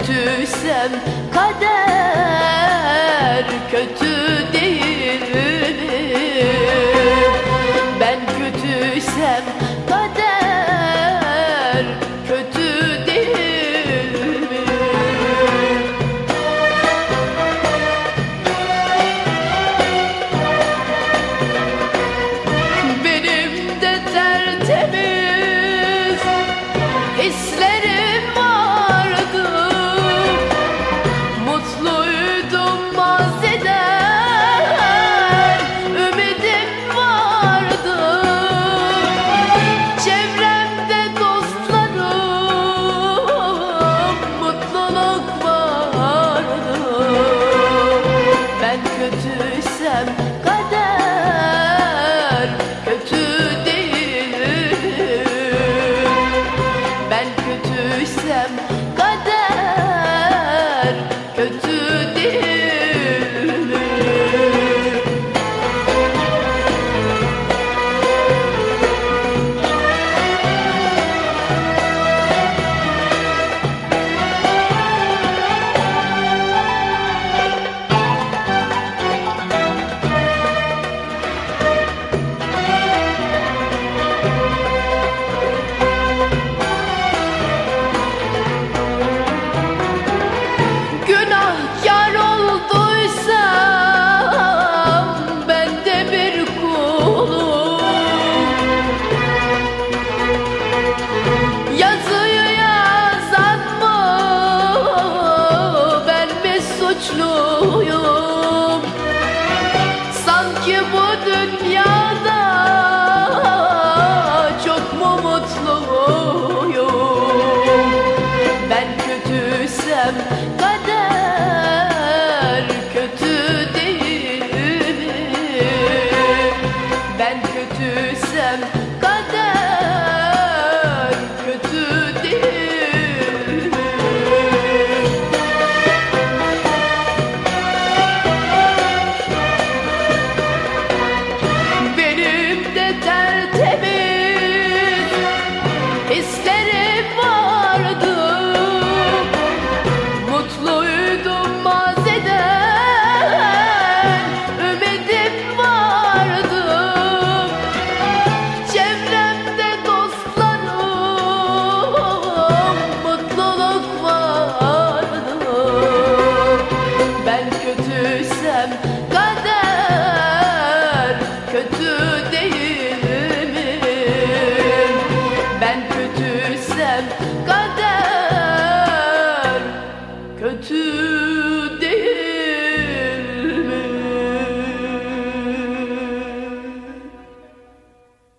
kötüysem kader kötü değil. suçluyum Sanki bu dünyada çok mu mutluyum Ben kötüysem kader kötü değil mi? Ben kötüysem kader büyük umaz